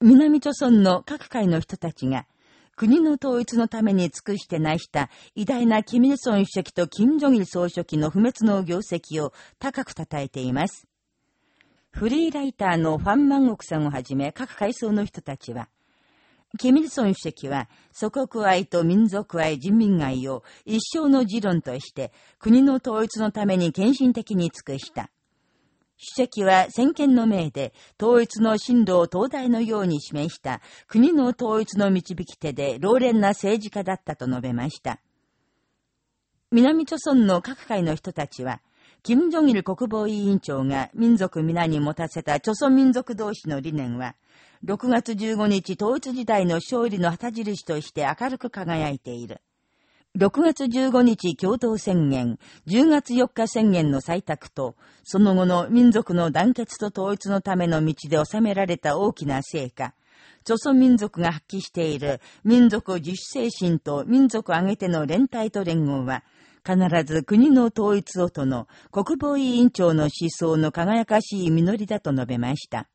南朝村の各界の人たちが、国の統一のために尽くして成した偉大なキミルソン主席と金正日総書記の不滅の業績を高く称えています。フリーライターのファン・マンゴクさんをはじめ各階層の人たちは、キミルソン主席は祖国愛と民族愛、人民愛を一生の持論として国の統一のために献身的に尽くした。主席は先見の命で統一の進路を東大のように示した国の統一の導き手で老練な政治家だったと述べました。南朝村の各界の人たちは、金正日国防委員長が民族皆に持たせた朝鮮民族同士の理念は、6月15日統一時代の勝利の旗印として明るく輝いている。6月15日共同宣言、10月4日宣言の採択と、その後の民族の団結と統一のための道で収められた大きな成果、朝鮮民族が発揮している民族自主精神と民族挙げての連帯と連合は、必ず国の統一をとの国防委員長の思想の輝かしい実りだと述べました。